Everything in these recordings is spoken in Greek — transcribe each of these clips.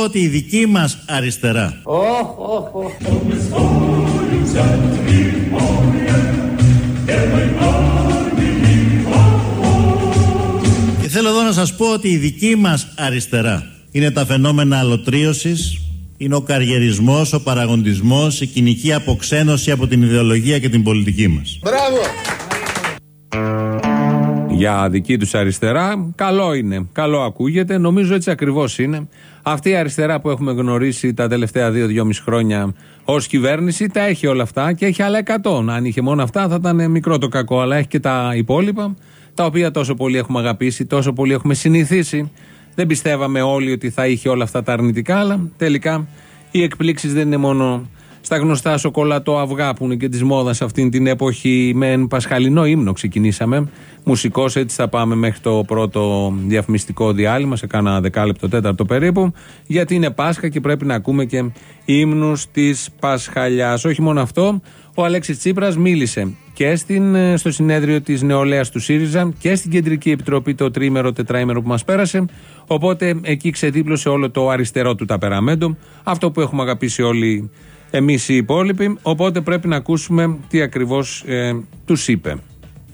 πω ότι η δική μας αριστερά Και θέλω εδώ να σας πω ότι η δική μας αριστερά είναι τα φαινόμενα αλωτρίωσης, είναι ο καριερισμός, ο παραγοντισμός, η κοινική αποξένωση από την ιδεολογία και την πολιτική μας. Μπράβο! Για δική τους αριστερά, καλό είναι. Καλό ακούγεται. Νομίζω έτσι ακριβώς είναι. Αυτή η αριστερά που έχουμε γνωρίσει τα τελευταία δύο-δυόμιση χρόνια ως κυβέρνηση τα έχει όλα αυτά και έχει άλλα 100. Αν είχε μόνο αυτά θα ήταν μικρό το κακό, αλλά έχει και τα υπόλοιπα, τα οποία τόσο πολύ έχουμε αγαπήσει, τόσο πολύ έχουμε συνηθίσει. Δεν πιστεύαμε όλοι ότι θα είχε όλα αυτά τα αρνητικά, αλλά τελικά οι εκπλήξεις δεν είναι μόνο στα γνωστά σοκολατό αυγά που είναι και της μόδας αυτήν την εποχή. Με ένα πασχαλινό ύμνο ξεκινήσαμε. Μουσικός, έτσι θα πάμε μέχρι το πρώτο διαφημιστικό διάλειμμα, σε κάνα δεκάλεπτο, τέταρτο περίπου. Γιατί είναι Πάσχα και πρέπει να ακούμε και ύμνους της Πασχαλιάς. Όχι μόνο αυτό, ο Αλέξης Τσίπρας μίλησε και στην, ε, στο συνέδριο της νεολαίας του ΣΥΡΙΖΑ και στην Κεντρική Επιτροπή το τρίμερο, τετράημερο που μας πέρασε. Οπότε εκεί ξεδίπλωσε όλο το αριστερό του ταπεραμέντο. Αυτό που έχουμε αγαπήσει όλοι εμείς οι υπόλοιποι. Οπότε πρέπει να ακούσουμε τι ακριβώς ε, τους είπε.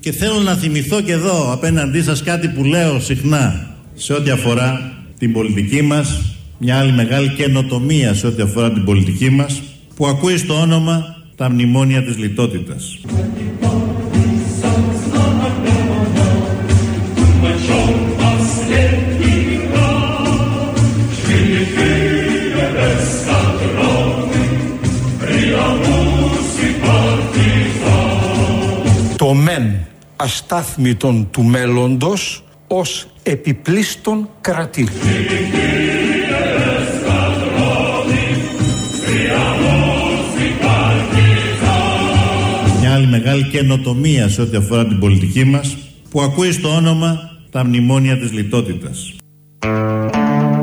Και θέλω να θυμηθώ και εδώ απέναντί σας κάτι που λέω συχνά σε ό,τι αφορά την πολιτική μας, μια άλλη μεγάλη καινοτομία σε ό,τι αφορά την πολιτική μας, που ακούει στο όνομα τα μνημόνια της λιτότητας. Μεν αστάθμητον του μέλλοντος ως επιπλήστον κρατή. Μια άλλη μεγάλη καινοτομία σε ό,τι αφορά την πολιτική μας, που ακούει στο όνομα τα μνημόνια της λιτότητας.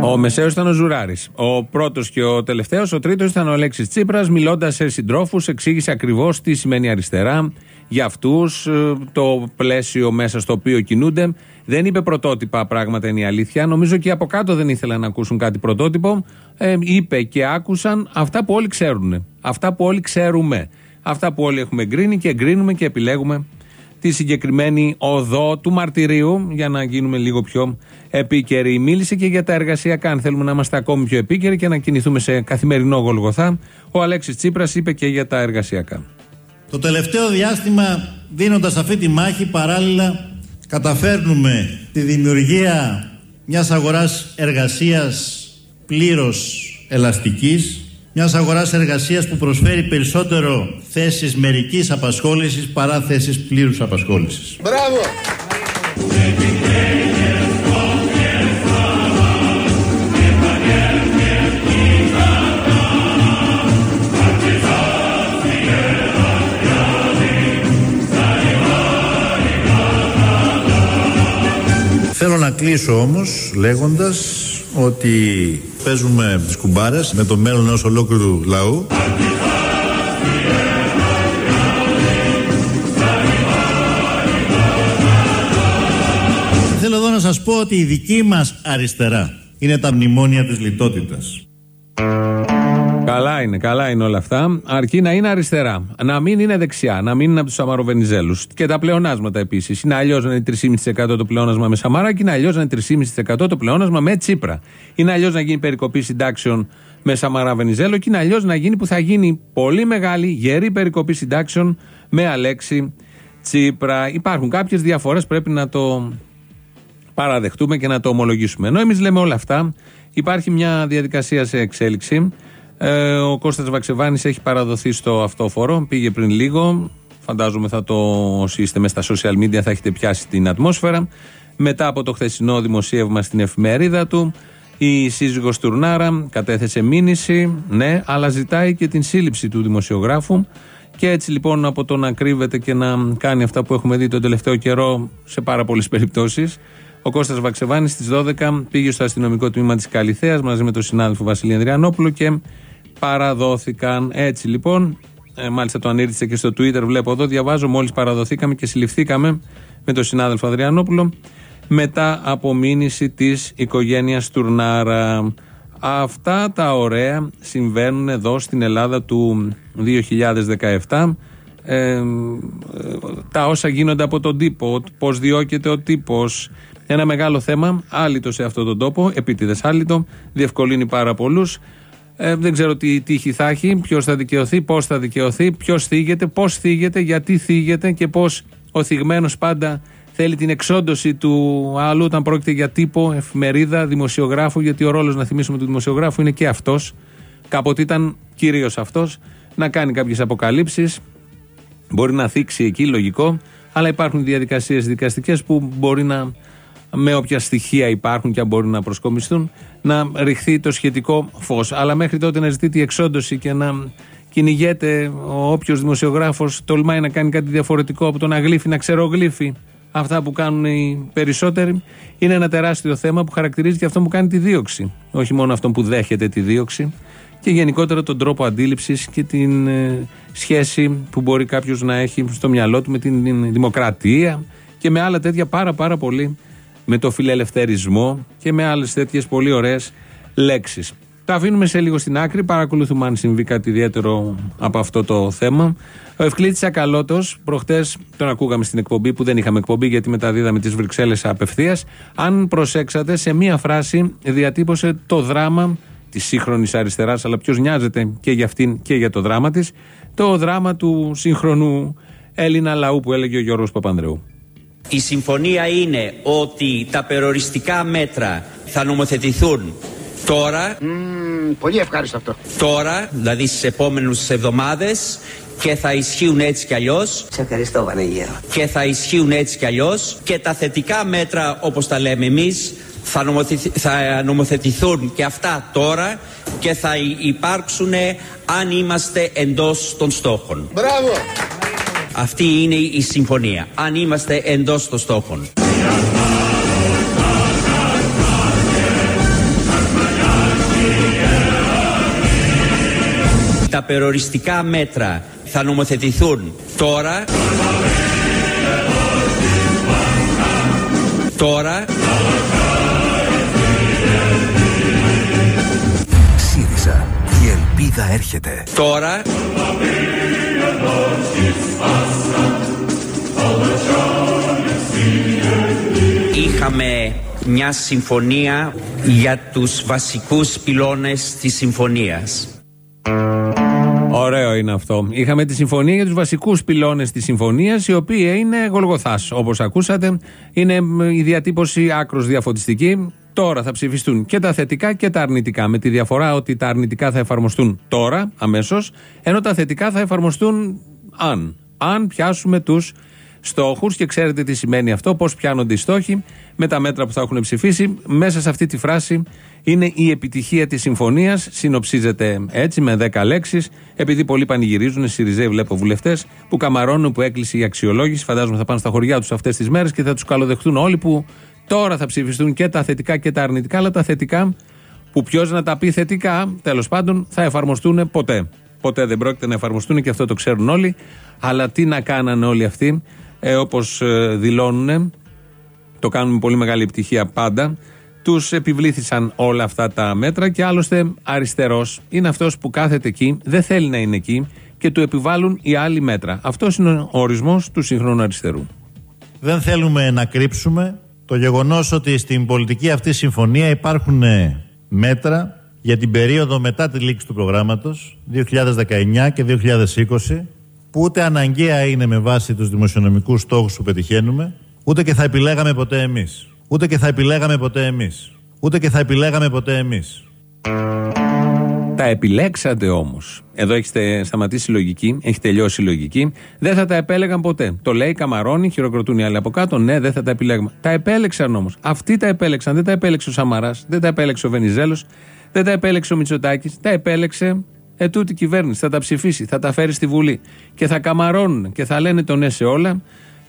Ο μεσαίος ήταν ο Ζουράρης. Ο πρώτος και ο τελευταίος. Ο τρίτος ήταν ο Αλέξης Τσίπρας. Μιλώντας σε συντρόφους, εξήγησε ακριβώς τι σημαίνει αριστερά για αυτούς, το πλαίσιο μέσα στο οποίο κινούνται. Δεν είπε πρωτότυπα πράγματα, είναι η αλήθεια. Νομίζω και από κάτω δεν ήθελαν να ακούσουν κάτι πρωτότυπο. Ε, είπε και άκουσαν αυτά που όλοι ξέρουν. Αυτά που όλοι ξέρουμε. Αυτά που όλοι έχουμε εγκρίνει και εγκρίνουμε και επιλέγουμε τη συγκεκριμένη οδό του μαρτυρίου για να γίνουμε λίγο πιο επίκαιροι. Μίλησε και για τα εργασιακά. Αν θέλουμε να είμαστε ακόμη πιο επίκαιροι και να κινηθούμε σε καθημερινό γολγοθά, ο Αλέξης Τσίπρας είπε και για τα εργασιακά. Το τελευταίο διάστημα δίνοντας αυτή τη μάχη παράλληλα καταφέρνουμε τη δημιουργία μιας αγοράς εργασίας πλήρως ελαστικής μιας αγοράς εργασίας που προσφέρει περισσότερο θέσεις μερικής απασχόλησης παρά θέσεις πλήρους απασχόλησης. Μπράβο! Θέλω να κλείσω όμως λέγοντας ότι παίζουμε τις κουμπάρες με το μέλλον ενός ολόκληρου λαού. Θέλω εδώ να σας πω ότι η δική μας αριστερά είναι τα μνημόνια της λιτότητας. Καλά είναι, καλά είναι όλα αυτά. Αρκεί να είναι αριστερά. Να μην είναι δεξιά, να μην είναι από τους Σαμαροβενιζέλους. Και τα πλεονάσματα επίσης. Είναι αλλιώς να είναι 3,5% το πλεόνασμα με Σαμαρά και είναι αλλιώς να είναι 3,5% το πλεόνασμα με Τσίπρα. Είναι αλλιώς να γίνει περικοπή συντάξεων με Σαμαρά Βενιζέλο και είναι αλλιώς να γίνει που θα γίνει πολύ μεγάλη γερή περικοπή συντάξεων με Αλέξη Τσίπρα. Υπάρχουν κάποιες διαφορές, πρέπει να το παραδεχτούμε και να το ομολογήσουμε. Ενώ εμείς λέμε όλα αυτά, υπάρχει μια διαδικασία σε εξέλιξη. Ε, ο Κώστας Βαξεβάνης έχει παραδοθεί στο αυτόφορο, πήγε πριν λίγο. Φαντάζομαι θα το όσοι είστε μέσα στα social media θα έχετε πιάσει την ατμόσφαιρα. Μετά από το χθεσινό δημοσίευμα στην εφημερίδα του, η σύζυγος Τουρνάρα κατέθεσε μήνυση, ναι, αλλά ζητάει και την σύλληψη του δημοσιογράφου. Και έτσι λοιπόν από το να κρύβεται και να κάνει αυτά που έχουμε δει τον τελευταίο καιρό σε πάρα πολλές περιπτώσεις, ο Κώστας Βαξεβάνης στις 12 πήγε στο αστυνομικό τμήμα της Καλιθέας μαζί με τον συνάδελφο Βασίλη Ανδριανόπουλο και παραδόθηκαν. Έτσι λοιπόν Ε, μάλιστα το ανήρτησε και στο Twitter. Βλέπω εδώ, διαβάζω. Μόλις παραδοθήκαμε και συλληφθήκαμε με τον συνάδελφο Αδριανόπουλο μετά από μήνυση της οικογένειας Τουρνάρα. Αυτά τα ωραία συμβαίνουν εδώ στην Ελλάδα του 2017. Ε, τα όσα γίνονται από τον τύπο, πώς διώκεται ο τύπος, ένα μεγάλο θέμα, άλυτο σε αυτόν τον τόπο, επίτηδες άλυτο, διευκολύνει πάρα πολλούς. Ε, δεν ξέρω τι τύχη θα έχει, ποιος θα δικαιωθεί, πώς θα δικαιωθεί, ποιος θίγεται, πώς θίγεται, γιατί θίγεται και πώς ο θυγμένος πάντα θέλει την εξόντωση του άλλου όταν πρόκειται για τύπο, εφημερίδα, δημοσιογράφο, γιατί ο ρόλος να θυμίσουμε του δημοσιογράφου είναι και αυτός. Κάποτε ήταν κυρίως αυτός, να κάνει κάποιες αποκαλύψεις. Μπορεί να θίξει εκεί, λογικό, αλλά υπάρχουν διαδικασίες δικαστικές που μπορεί να με όποια στοιχεία υπάρχουν και αν μπορούν να προσκομιστούν, να ρηχθεί το σχετικό φως. Αλλά μέχρι τότε να ζητεί τη εξόντωση και να κυνηγέται όποιος δημοσιογράφος τολμάει να κάνει κάτι διαφορετικό από το να γλύφει, να ξερογλύφει αυτά που κάνουν οι περισσότεροι, είναι ένα τεράστιο θέμα που χαρακτηρίζει και αυτό που κάνει τη δίωξη. Όχι μόνο αυτό που δέχεται τη δίωξη, και γενικότερα τον τρόπο αντίληψης και την ε, σχέση που μπορεί κάποιος να έχει στο μυαλό του με την δημοκρατία και με άλλα τέτοια πάρα πάρα πολύ με το φιλελευθερισμό και με άλλες τέτοιες πολύ ωραίες λέξεις. Τα αφήνουμε σε λίγο στην άκρη. Παρακολουθούμε αν συμβεί κάτι ιδιαίτερο από αυτό το θέμα. Ο Ευκλήτης Ακαλώτος, προχτές τον ακούγαμε στην εκπομπή που δεν είχαμε εκπομπή γιατί μεταδίδαμε τις Βρυξέλλες απευθείας. Αν προσέξατε, σε μία φράση διατύπωσε το δράμα της σύγχρονης αριστεράς, αλλά ποιος νοιάζεται και για αυτήν και για το δράμα της, το δράμα του σύγχρονου Έλληνα λαού που έλεγε ο Γιώργος Παπανδρεού. Η συμφωνία είναι ότι τα περιοριστικά μέτρα θα νομοθετηθούν τώρα. πολύ ευχάριστο αυτό. Τώρα, δηλαδή στις επόμενες εβδομάδες και θα ισχύουν έτσι κι αλλιώς. Σε ευχαριστώ, Βανεγέρο. Και θα ισχύουν έτσι κι αλλιώς και τα θετικά μέτρα, όπως τα λέμε εμείς, θα, θα νομοθετηθούν και αυτά τώρα και θα υπάρξουν αν είμαστε εντός των στόχων. Μπράβο! Αυτή είναι η συμφωνία. Αν είμαστε εντός των στόχων. Τα περιοριστικά μέτρα θα νομοθετηθούν τώρα. Τώρα. ΣΥΡΙΖΑ. Η ελπίδα έρχεται. Τώρα. Είχαμε μια συμφωνία για τους βασικούς πυλώνες της συμφωνίας. Ωραίο είναι αυτό. Είχαμε τη συμφωνία για τους βασικούς πυλώνες της συμφωνίας, η οποία είναι γολγοθάς. Όπως ακούσατε, είναι η διατύπωση άκρος διαφωτιστική. Τώρα θα ψηφιστούν και τα θετικά και τα αρνητικά. Με τη διαφορά ότι τα αρνητικά θα εφαρμοστούν τώρα, αμέσως, ενώ τα θετικά θα εφαρμοστούν αν. Αν πιάσουμε τους στόχους και ξέρετε τι σημαίνει αυτό, πώς πιάνονται οι στόχοι με τα μέτρα που θα έχουν ψηφίσει. Μέσα σε αυτή τη φράση είναι η επιτυχία της συμφωνίας. Συνοψίζεται έτσι με 10 λέξεις, επειδή πολλοί πανηγυρίζουν, Σιριζέοι βλέπω βουλευτές, που καμαρώνουν που έκλεισε η αξιολόγηση. Φαντάζομαι θα πάνε στα χωριά τους αυτές τις μέρες και θα τους καλοδεχτούν όλοι που τώρα θα ψηφιστούν και τα θετικά και τα αρνητικά, αλλά τα θετικά που ποιος να τα πει θετικά, τέλος πάντων, θα εφαρμοστούν ποτέ. Ποτέ δεν πρόκειται να εφαρμοστούν και αυτό το ξέρουν όλοι. Αλλά τι να κάνανε όλοι αυτοί, ε, όπως ε, δηλώνουν, το κάνουν με πολύ μεγάλη επιτυχία πάντα. Τους επιβλήθησαν όλα αυτά τα μέτρα και άλλωστε αριστερός είναι αυτός που κάθεται εκεί, δεν θέλει να είναι εκεί και του επιβάλλουν οι άλλοι μέτρα. Αυτός είναι ο ορισμός του σύγχρονου αριστερού. Δεν θέλουμε να κρύψουμε το γεγονός ότι στην πολιτική αυτή συμφωνία υπάρχουν μέτρα για την περίοδο μετά τη λήξη του προγράμματος 2019 και 2020 που ούτε αναγκαία είναι με βάση τους δημοσιονομικούς στόχους που πετυχαίνουμε ούτε και θα επιλέγαμε ποτέ εμείς. Ούτε και θα επιλέγαμε ποτέ εμείς. Ούτε και θα επιλέγαμε ποτέ εμείς. Τα επιλέξατε όμως. Εδώ έχετε σταματήσει η λογική, έχει τελειώσει η λογική. Δεν θα τα επέλεγαν ποτέ. Το λέει Καμαρώνη, χειροκροτούν οι άλλοι από κάτω. Ναι, δεν θα τα επιλέγαμε. Τα επέλεξαν όμως. Αυτοί τα επέλεξαν. Δεν τα επέλεξε ο Σαμαράς, δεν τα επέλεξε ο Βενιζέλος, δεν τα επέλεξε ο Μητσοτάκης. Τα επέλεξε ε, τούτη κυβέρνηση. Θα τα ψηφίσει, θα τα φέρει στη Βουλή. Και θα καμαρώνουν και θα λένε το ναι σε όλα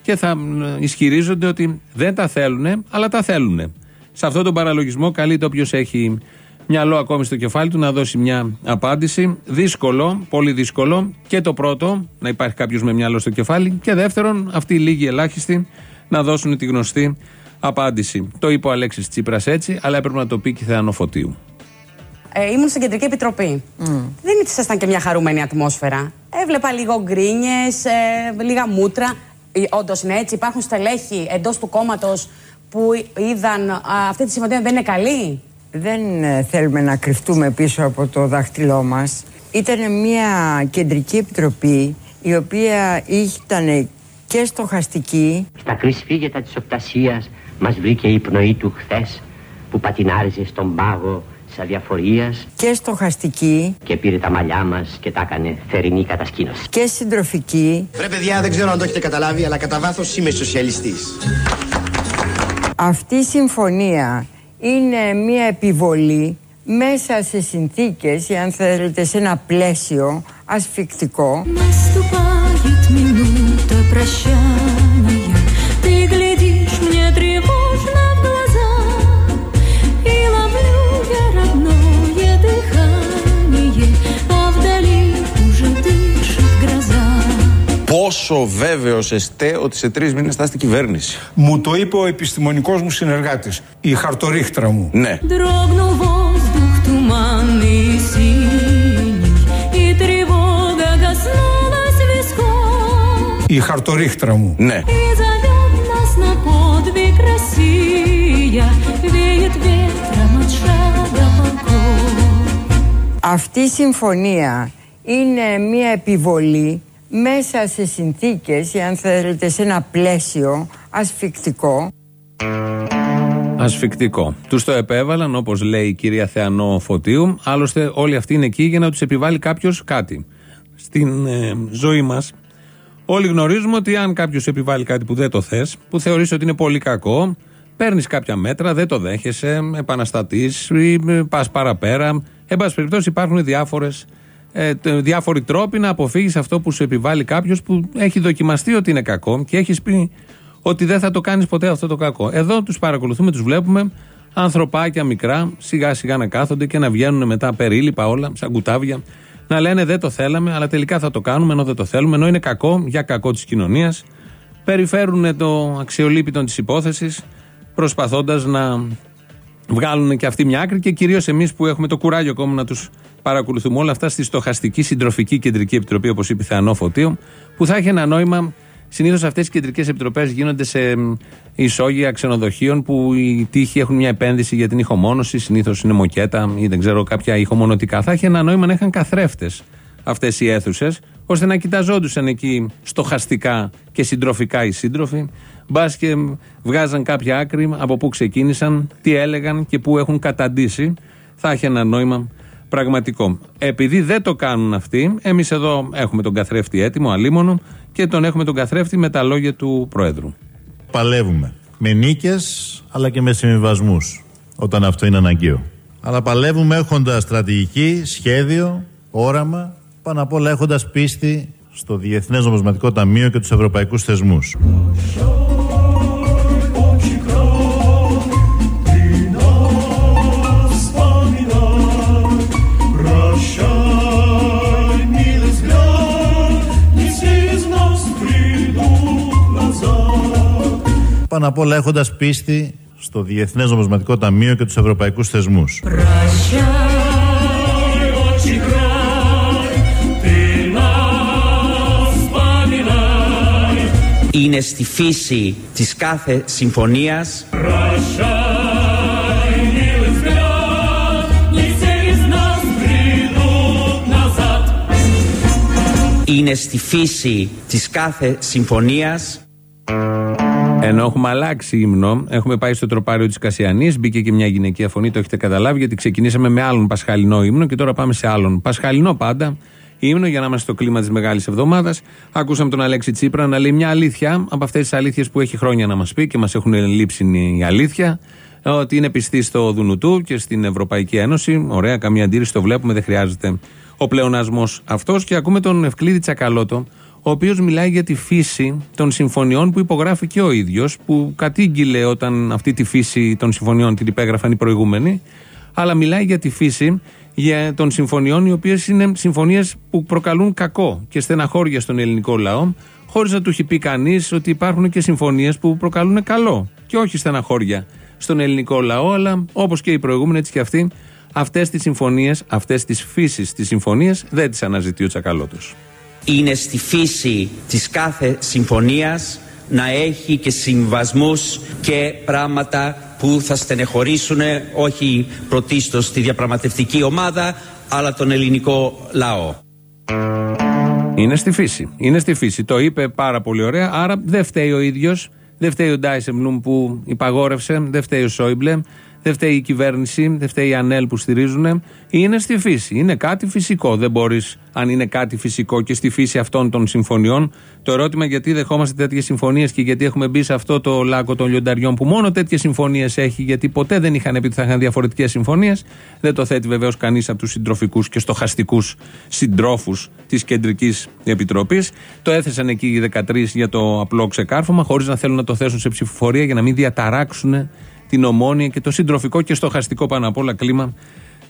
και θα ισχυρίζονται ότι δεν τα θέλουν, αλλά τα θέλουν. Σε αυτόν τον παραλογισμό καλείται όποιος έχει μυαλό ακόμη στο κεφάλι του να δώσει μια απάντηση. Δύσκολο, πολύ δύσκολο. Και το πρώτο, να υπάρχει κάποιος με μυαλό στο κεφάλι. Και δεύτερον, αυτοί οι λίγοι ελάχιστοι να δώσουν τη γνωστή απάντηση. Το είπε ο Αλέξης Τσίπρας έτσι, αλλά έπρεπε να το πει και η Θεανό Φωτίου. Ε, ήμουν στην Κεντρική Επιτροπή. Δεν ήσασταν και μια χαρούμενη ατμόσφαιρα. Έβλεπα λίγο γκρίνιες, ε, λίγα μούτρα. Όντως είναι έτσι, υπάρχουν στελέχη εντός του κόμματος που είδαν α, αυτή τη συμφωνία δεν είναι καλή; Δεν ε, θέλουμε να κρυφτούμε πίσω από το δάχτυλό μας. Ήταν μια κεντρική επιτροπή η οποία ήταν και στοχαστική Στα κρυσφύγετα της οπτασίας μας βρήκε η πνοή του χθες που πατινάριζε στον πάγο της αδιαφορίας. Και στοχαστική και πήρε τα μαλλιά μας και τα έκανε θερινή κατασκήνωση. Και συντροφική. Ρε παιδιά δεν ξέρω αν το έχετε καταλάβει αλλά κατά βάθος είμαι σοσιαλιστής. Αυτή η συμφωνία είναι μια επιβολή μέσα σε συνθήκες ή αν θέλετε σε ένα πλαίσιο ασφικτικό. πόσο βέβαιος είστε ότι σε τρεις μήνες θα είστε κυβέρνηση; Μου το είπε ο επιστημονικός μου συνεργάτης, η χαρτορίχτρα μου. Ναι. Η χαρτορίχτρα μου. Ναι. Αυτή η συμφωνία είναι μια επιβολή μέσα σε συνθήκες, ή αν θέλετε σε ένα πλαίσιο ασφικτικό Ασφικτικό. Τους το επέβαλαν, όπως λέει η κυρία Θεανό Φωτίου. Άλλωστε, όλοι αυτοί είναι εκεί για να τους επιβάλλει κάποιος κάτι. Στην ε, ζωή μας, όλοι γνωρίζουμε ότι αν κάποιος επιβάλλει κάτι που δεν το θες, που θεωρείς ότι είναι πολύ κακό, παίρνεις κάποια μέτρα, δεν το δέχεσαι, επαναστατείς ή πας παραπέρα. Εν πάση περιπτώσει, υπάρχουν διάφορες, ε, τε- διάφοροι τρόποι να αποφύγεις αυτό που σου επιβάλλει κάποιος που έχει δοκιμαστεί ότι είναι κακό και έχεις πει ότι δεν θα το κάνεις ποτέ αυτό το κακό. Εδώ τους παρακολουθούμε, τους βλέπουμε ανθρωπάκια μικρά, σιγά σιγά να κάθονται και να βγαίνουν μετά περίλοιπα όλα, σαν κουτάβια, να λένε δεν το θέλαμε, αλλά τελικά θα το κάνουμε ενώ δεν το θέλουμε, ενώ είναι κακό για κακό της κοινωνίας. Περιφέρουν το αξιολύπητο της υπόθεσης, προσπαθώντας να βγάλουν και αυτή μια άκρη και κυρίως εμείς που έχουμε το κουράγιο ακόμα να τους παρακολουθούμε όλα αυτά στη στοχαστική συντροφική κεντρική επιτροπή, όπως είπε η Θεανό Φωτίου, που θα έχει ένα νόημα. Συνήθως αυτές οι κεντρικές επιτροπές γίνονται σε μ, ισόγεια ξενοδοχείων που οι τείχοι έχουν μια επένδυση για την ηχομόνωση. Συνήθως είναι μοκέτα ή δεν ξέρω κάποια ηχομονωτικά. Θα έχει ένα νόημα να είχαν καθρέφτες αυτές οι αίθουσες, ώστε να κοιταζόντουσαν εκεί στοχαστικά και συντροφικά οι σύντροφοι. Μπας και βγάζαν κάποια άκρη από πού ξεκίνησαν, τι έλεγαν και πού έχουν καταντήσει. Θα έχει ένα νόημα πραγματικό. Επειδή δεν το κάνουν αυτοί, εμείς εδώ έχουμε τον καθρέφτη έτοιμο, αλίμονο, και τον έχουμε τον καθρέφτη με τα λόγια του Προέδρου. Παλεύουμε. Με νίκες αλλά και με συμβιβασμούς όταν αυτό είναι αναγκαίο. Αλλά παλεύουμε έχοντας στρατηγική, σχέδιο, όραμα, πάνω απ' όλα έχοντας πίστη στο Διεθνές Νομισματικό Ταμείο και τους ευρωπαϊκούς θεσμούς. Πάνω απ' όλα έχοντας πίστη στο Διεθνές Νομισματικό Ταμείο και τους ευρωπαϊκούς θεσμούς. είναι στη φύση της κάθε συμφωνίας. Είναι στη φύση της κάθε συμφωνίας. Ενώ έχουμε αλλάξει ύμνο, έχουμε πάει στο τροπάριο της Κασιανής, μπήκε και μια γυναικεία φωνή, το έχετε καταλάβει, γιατί ξεκινήσαμε με άλλον πασχαλινό ύμνο και τώρα πάμε σε άλλον. Πασχαλινό πάντα, ύμνο για να είμαστε στο κλίμα της Μεγάλης Εβδομάδας. Ακούσαμε τον Αλέξη Τσίπρα να λέει μια αλήθεια από αυτές τις αλήθειες που έχει χρόνια να μας πει και μας έχουν λείψει η αλήθεια. Ότι είναι πιστή στο Δουνουτού και στην Ευρωπαϊκή Ένωση. Ωραία, καμία αντίρρηση, το βλέπουμε, δεν χρειάζεται ο πλεονασμός αυτός. Και ακούμε τον Ευκλήδη Τσακαλώτο, ο οποίος μιλάει για τη φύση των συμφωνιών που υπογράφει και ο ίδιος, που κατήγγειλε όταν αυτή τη φύση των συμφωνιών την υπέγραφαν οι προηγούμενοι, αλλά μιλάει για τη φύση για των συμφωνιών, οι οποίες είναι συμφωνίες που προκαλούν κακό και στεναχώρια στον ελληνικό λαό, χωρίς να του έχει πει κανείς ότι υπάρχουν και συμφωνίες που προκαλούν καλό και όχι στεναχώρια στον ελληνικό λαό, αλλά όπως και οι προηγούμενοι, έτσι και αυτοί, αυτές τις συμφωνίες, αυτές τις φύσεις τι συμφωνίε δεν τις αναζητεί ο Τσακαλώτος. Είναι στη φύση της κάθε συμφωνίας να έχει και συμβασμούς και πράγματα που θα στενεχωρήσουν όχι πρωτίστως τη διαπραγματευτική ομάδα αλλά τον ελληνικό λαό. Είναι στη φύση. Είναι στη φύση. Το είπε πάρα πολύ ωραία. Άρα δεν φταίει ο ίδιος. Δεν φταίει ο Ντάισεμπλουμ που υπαγόρευσε. Δεν φταίει ο Σόιμπλε. Δεν φταίει η κυβέρνηση. Δεν φταίει η ΑΝΕΛ που στηρίζουν. Είναι στη φύση. Είναι κάτι φυσικό. Δεν μπορείς, αν είναι κάτι φυσικό και στη φύση αυτών των συμφωνιών. Το ερώτημα γιατί δεχόμαστε τέτοιες συμφωνίες και γιατί έχουμε μπει σε αυτό το λάκκο των λιονταριών που μόνο τέτοιες συμφωνίες έχει, γιατί ποτέ δεν είχαν πει ότι θα είχαν διαφορετικές συμφωνίες. Δεν το θέτει βεβαίως κανείς από τους συντροφικούς και στοχαστικούς συντρόφους της Κεντρικής Επιτροπής. Το έθεσαν εκεί οι 13 για το απλό ξεκάρφωμα, χωρίς να θέλουν να το θέσουν σε ψηφοφορία για να μην διαταράξουν την ομόνια και το συντροφικό και στοχαστικό πάνω απ' όλα κλίμα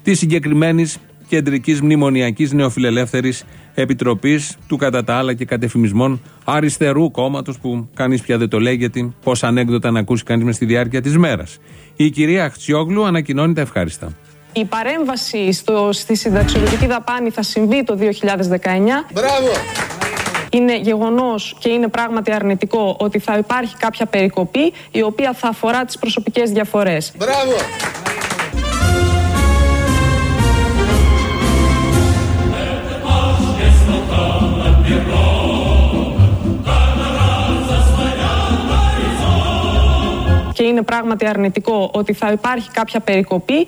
της συγκεκριμένης κεντρικής μνημονιακής νεοφιλελεύθερης επιτροπής του κατά τα άλλα και κατεφημισμών αριστερού κόμματος που κανείς πια δεν το λέει γιατί πόσα ανέκδοτα να ακούσει κανείς μες στη διάρκεια της μέρας. Η κυρία Χτσιόγλου ανακοινώνει τα ευχάριστα. Η παρέμβαση στο, στη συνταξιοδοτική δαπάνη θα συμβεί το 2019. Μπράβο! Είναι γεγονός και είναι πράγματι αρνητικό ότι θα υπάρχει κάποια περικοπή η οποία θα αφορά τις προσωπικές διαφορές. Μπράβο! Και είναι πράγματι αρνητικό ότι θα υπάρχει κάποια περικοπή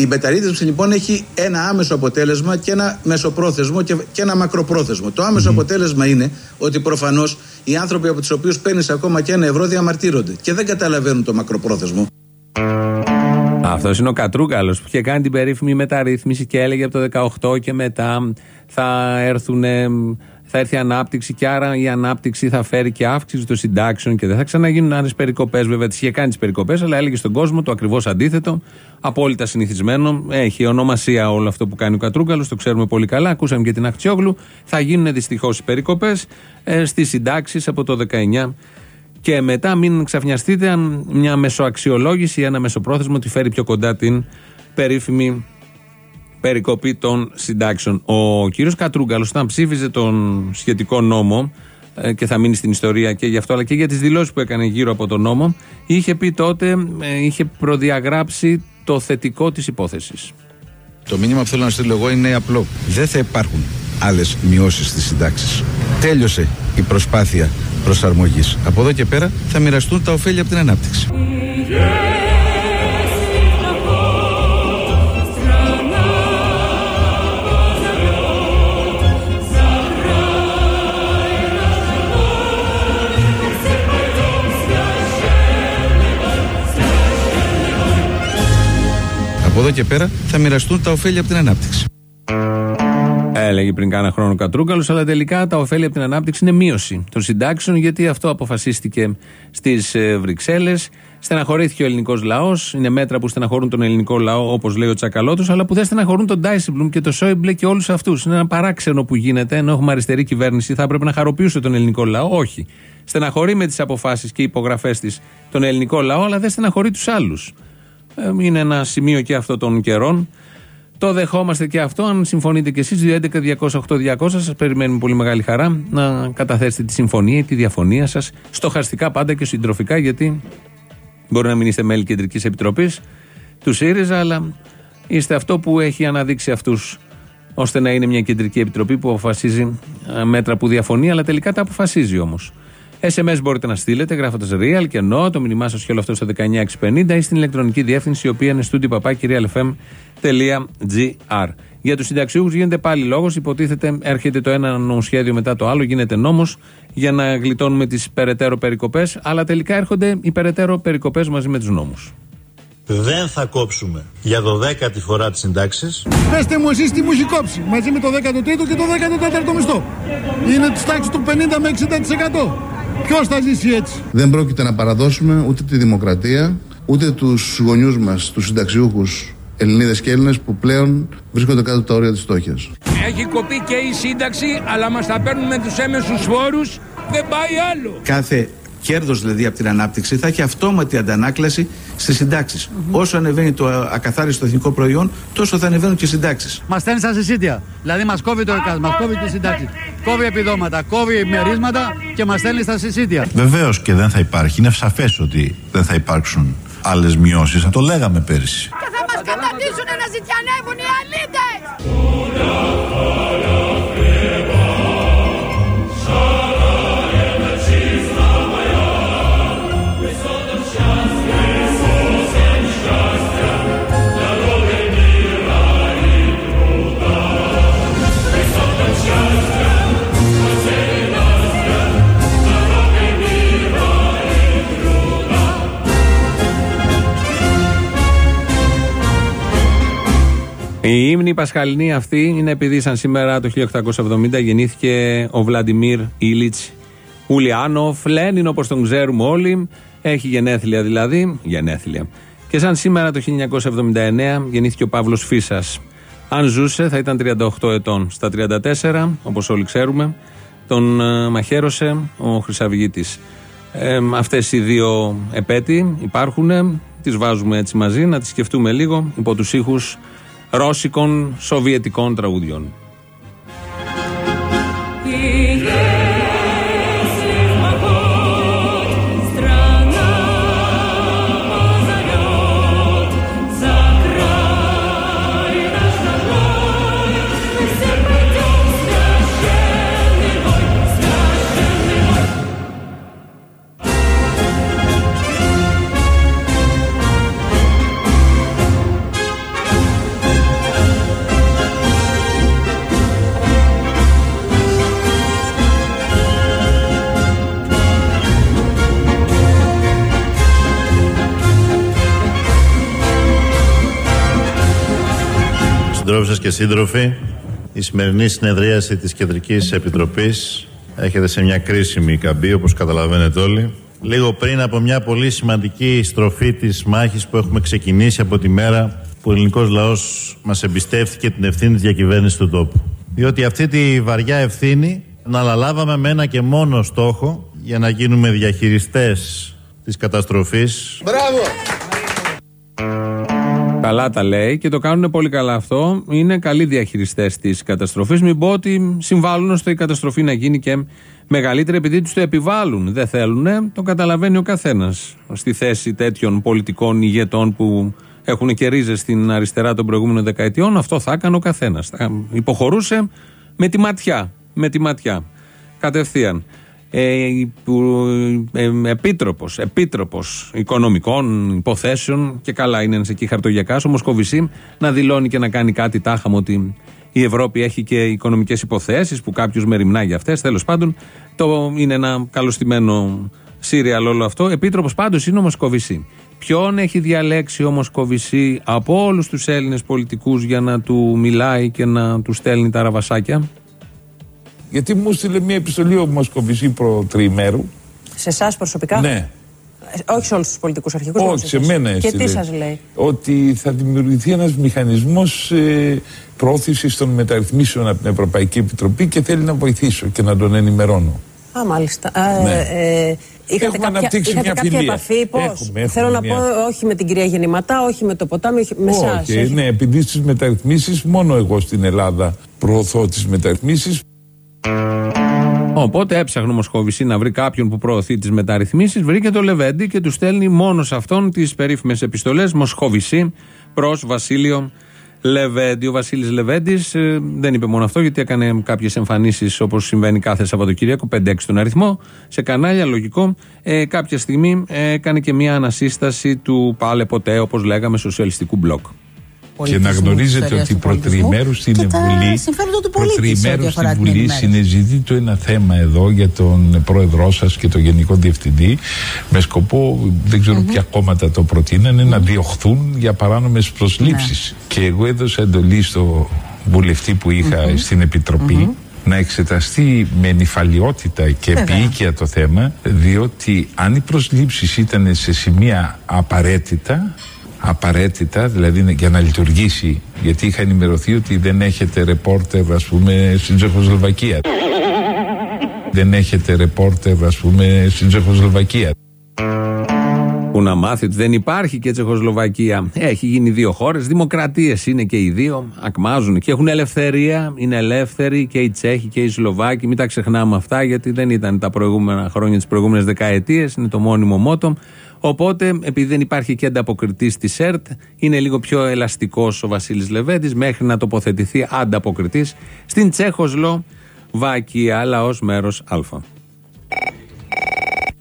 Η μεταρρύθμιση λοιπόν έχει ένα άμεσο αποτέλεσμα και ένα μεσοπρόθεσμο και, και ένα μακροπρόθεσμο. Το άμεσο αποτέλεσμα είναι ότι προφανώς οι άνθρωποι από του οποίου παίρνεις ακόμα και ένα ευρώ διαμαρτύρονται και δεν καταλαβαίνουν το μακροπρόθεσμο. Αυτός είναι ο Κατρούγκαλος που είχε κάνει την περίφημη μεταρρύθμιση και έλεγε από το 18 και μετά θα έρθουν. Θα έρθει ανάπτυξη και άρα η ανάπτυξη θα φέρει και αύξηση των συντάξεων και δεν θα ξαναγίνουν άλλες περικοπές. Βέβαια, τις είχε κάνει τις περικοπές, αλλά έλεγε στον κόσμο το ακριβώς αντίθετο. Απόλυτα συνηθισμένο. Έχει ονομασία όλο αυτό που κάνει ο Κατρούγκαλος, το ξέρουμε πολύ καλά. Ακούσαμε και την Αχτσιόγλου. Θα γίνουν δυστυχώς οι περικοπές ε, στις συντάξεις από το 19 και μετά μην ξαφνιαστείτε αν μια μεσοαξιολόγηση ή ένα μεσοπρόθεσμο τη φέρει πιο κοντά την περίφημη περικοπή των συντάξεων. Ο κύριος Κατρούγκαλος όταν ψήφιζε τον σχετικό νόμο ε, και θα μείνει στην ιστορία και γι' αυτό αλλά και για τις δηλώσεις που έκανε γύρω από τον νόμο είχε πει τότε, ε, είχε προδιαγράψει το θετικό της υπόθεσης. Το μήνυμα που θέλω να στείλω εγώ είναι απλό. Δεν θα υπάρχουν άλλες μειώσεις στις συντάξεις. Τέλειωσε η προσπάθεια προσαρμογής. Από εδώ και πέρα θα μοιραστούν τα ωφέλη από την ανάπτυξη. Από εδώ και πέρα θα μοιραστούν τα ωφέλη από την ανάπτυξη. Έλεγε πριν κάνα χρόνο Κατρούγκαλος, αλλά τελικά τα ωφέλη από την ανάπτυξη είναι μείωση των συντάξεων, γιατί αυτό αποφασίστηκε στις Βρυξέλλες. Στεναχωρήθηκε ο ελληνικός λαός. Είναι μέτρα που στεναχωρούν τον ελληνικό λαό, όπως λέει ο Τσακαλώτος, αλλά που δεν στεναχωρούν τον Ντάισιμπλουμ και τον Σόιμπλε και όλους αυτούς. Είναι ένα παράξενο που γίνεται, ενώ έχουμε αριστερή κυβέρνηση, θα έπρεπε να χαροποιούσε τον ελληνικό λαό. Όχι. Στεναχωρεί με τις αποφάσεις και υπογραφές της τον ελληνικό λαό, αλλά δεν στεναχωρεί τους άλλους. Είναι ένα σημείο και αυτό των καιρών. Το δεχόμαστε και αυτό. Αν συμφωνείτε κι εσείς, 211-208-200, σας περιμένουμε πολύ μεγάλη χαρά να καταθέσετε τη συμφωνία ή τη διαφωνία σας. Στοχαστικά πάντα και συντροφικά, γιατί μπορεί να μην είστε μέλη κεντρικής επιτροπής του ΣΥΡΙΖΑ, αλλά είστε αυτό που έχει αναδείξει αυτούς ώστε να είναι μια κεντρική επιτροπή που αποφασίζει ε, μέτρα που διαφωνεί, αλλά τελικά τα αποφασίζει όμως. SMS μπορείτε να στείλετε γράφοντας real και no, το μήνυμά σας και όλο αυτό στο 19650 ή στην ηλεκτρονική διεύθυνση η οποία είναι στούντι papakirialfm.gr. Για τους συνταξιούχους γίνεται πάλι λόγος. Υποτίθεται έρχεται το ένα νομοσχέδιο μετά το άλλο, γίνεται νόμος για να γλιτώνουμε τις περαιτέρω περικοπές. Αλλά τελικά έρχονται οι περαιτέρω περικοπές μαζί με τους νόμους. δεν θα κόψουμε για 12η φορά τις συντάξεις. Πετε μου εσείς τι μου έχει κόψει μαζί με το 13ο και το 14ο μισθό. Είναι της τάξης του 50 με 60%. Ποιος θα ζήσει έτσι; Δεν πρόκειται να παραδώσουμε ούτε τη δημοκρατία, ούτε τους γονιούς μας, τους συνταξιούχους Ελληνίδες και Έλληνες που πλέον βρίσκονται κάτω από τα όρια της φτώχειας. Έχει κοπεί και η σύνταξη, αλλά μας τα παίρνουν με τους έμεσους φόρους. Δεν πάει άλλο. Κάθε κέρδος δηλαδή από την ανάπτυξη θα έχει αυτόματη αντανάκλαση στις συντάξεις. Όσο ανεβαίνει το ακαθάριστο εθνικό προϊόν, τόσο θα ανεβαίνουν και οι συντάξεις. Μας στέλνει στα συσίτια. Δηλαδή μας κόβει το ΕΚΑΣ, μας κόβει τη συντάξη. Κόβει επιδόματα, κόβει μερίσματα και μας στέλνει στα συσίτια. Βεβαίως και δεν θα υπάρχει. Είναι σαφές ότι δεν θα υπάρξουν άλλες μειώσεις. Το λέγαμε πέρυσι. Και θα μας καταντήσουν να ζητιανεύουν οι αλήτες. Η ύμνη Πασχαλινή αυτή είναι επειδή σαν σήμερα το 1870 γεννήθηκε ο Βλαντιμίρ Ήλιτς Ουλιάνοφ, Λένιν όπως τον ξέρουμε όλοι, έχει γενέθλια δηλαδή, γενέθλια. Και σαν σήμερα το 1979 γεννήθηκε ο Παύλος Φίσας. Αν ζούσε θα ήταν 38 ετών. Στα 34, όπως όλοι ξέρουμε, τον ε, μαχαίρωσε ο Χρυσαυγήτης. Ε, αυτές οι δύο επέτειοι υπάρχουν, τις βάζουμε έτσι μαζί, να τις σκεφτούμε λίγο υπό τους ήχους ρώσικων σοβιετικών τραγουδιών. Συντρόφισσες και σύντροφοι, η σημερινή συνεδρίαση της Κεντρικής Επιτροπής έχετε σε μια κρίσιμη καμπή, όπως καταλαβαίνετε όλοι. Λίγο πριν από μια πολύ σημαντική στροφή της μάχης που έχουμε ξεκινήσει από τη μέρα που ο ελληνικός λαός μας εμπιστεύτηκε την ευθύνη της διακυβέρνησης του τόπου. Διότι αυτή τη βαριά ευθύνη να αναλάβαμε με ένα και μόνο στόχο για να γίνουμε διαχειριστές της καταστροφής Μπράβο! Καλά τα λέει και το κάνουν πολύ καλά αυτό. Είναι καλοί διαχειριστές της καταστροφής. Μην πω ότι συμβάλλουν ώστε η καταστροφή να γίνει και μεγαλύτερη επειδή τους το επιβάλλουν. Δεν θέλουν, το καταλαβαίνει ο καθένας. Στη θέση τέτοιων πολιτικών ηγετών που έχουν και ρίζες στην αριστερά των προηγούμενων δεκαετιών, αυτό θα έκανε ο καθένας. Θα υποχωρούσε με τη ματιά. Με τη ματιά. Κατευθείαν. Ε, που, ε, επίτροπος, επίτροπος οικονομικών υποθέσεων. Και καλά είναι ένας εκεί χαρτογιακάς. Ο Μοσκοβισή να δηλώνει και να κάνει κάτι τάχαμο ότι η Ευρώπη έχει και οικονομικές υποθέσεις που κάποιος μεριμνά για αυτές. Τέλος πάντων το είναι ένα καλωστημένο σύριαλ όλο αυτό. Επίτροπος πάντως είναι ο Μοσκοβισή. Ποιον έχει διαλέξει ο Μοσκοβισή από όλους τους Έλληνες πολιτικούς για να του μιλάει και να του στέλνει τα ραβασάκια; Γιατί μου στείλε μια επιστολή ο Μοσκοβισή προ τριημέρου. Σε εσάς προσωπικά; Ναι. Ε, Όχι σε όλους τους πολιτικούς αρχικού. Όχι, σε μένα Και έστειλε. τι σας λέει; Ότι θα δημιουργηθεί ένας μηχανισμός ε, πρόθεσης των μεταρρυθμίσεων από την Ευρωπαϊκή Επιτροπή και θέλει να βοηθήσω και να τον ενημερώνω. Α, μάλιστα. Α, Ναι. ε, είχατε Έχουμε κάποια, αναπτύξει είχατε μια κάποια φιλία. επαφή, πώς; Έχουμε, έχουμε Θέλω να μια- πω, όχι με την κυρία Γεννηματά, όχι με το ποτάμι, όχι με εσάς. Όχι, ναι, επειδή στις μεταρρυθμίσεις μόνο εγώ στην Ελλάδα προωθώ τις μεταρρυθμίσεις. Οπότε έψαχνε ο Μοσχοβησή να βρει κάποιον που προωθεί τις μεταρρυθμίσεις. Βρήκε το Λεβέντι και τους στέλνει μόνος σε αυτόν τις περίφημες επιστολές Μοσχοβησή προς Βασίλειο Λεβέντι. Ο Βασίλης Λεβέντης δεν είπε μόνο αυτό, γιατί έκανε κάποιες εμφανίσεις όπως συμβαίνει κάθε Σαββατοκύριακο, 5-6 τον αριθμό, σε κανάλια, λογικό. Ε, κάποια στιγμή ε, έκανε και μια ανασύσταση του πάλε ποτέ, όπως λέγαμε, σοσιαλιστικού μπλοκ. Και να γνωρίζετε ότι προτριημέρου στην Βουλή, προτριημέρου στην Βουλή συνεζητεί ένα θέμα εδώ για τον πρόεδρό σας και τον γενικό διευθυντή. Με σκοπό, δεν ξέρω ποια κόμματα το προτείνανε, να διωχθούν για παράνομες προσλήψεις. Και εγώ έδωσα εντολή στο βουλευτή που είχα στην Επιτροπή να εξεταστεί με νυφαλιότητα και επίοικια το θέμα διότι αν οι προσλήψεις ήταν σε σημεία απαραίτητα απαραίτητα δηλαδή για να λειτουργήσει. Γιατί είχα ενημερωθεί ότι δεν έχετε ρεπόρτερ ας πούμε στην Τσεχοσλοβακία. Δεν έχετε ρεπόρτερ ας πούμε στην Τσεχοσλοβακία που να μάθει ότι δεν υπάρχει και Τσεχοσλοβακία. Έχει γίνει δύο χώρες, δημοκρατίες είναι και οι δύο, ακμάζουν και έχουν ελευθερία, είναι ελεύθεροι και οι Τσέχοι και οι Σλοβάκοι. Μην τα ξεχνάμε αυτά, γιατί δεν ήταν τα προηγούμενα χρόνια, τι προηγούμενε δεκαετίε, είναι το μόνιμο μότο. Οπότε, επειδή δεν υπάρχει και ανταποκριτής στη ΣΕΡΤ, είναι λίγο πιο ελαστικός ο Βασίλης Λεβέντης μέχρι να τοποθετηθεί ανταποκριτής στην Τσέχοσλοβακία, αλλά ω μέρος Α.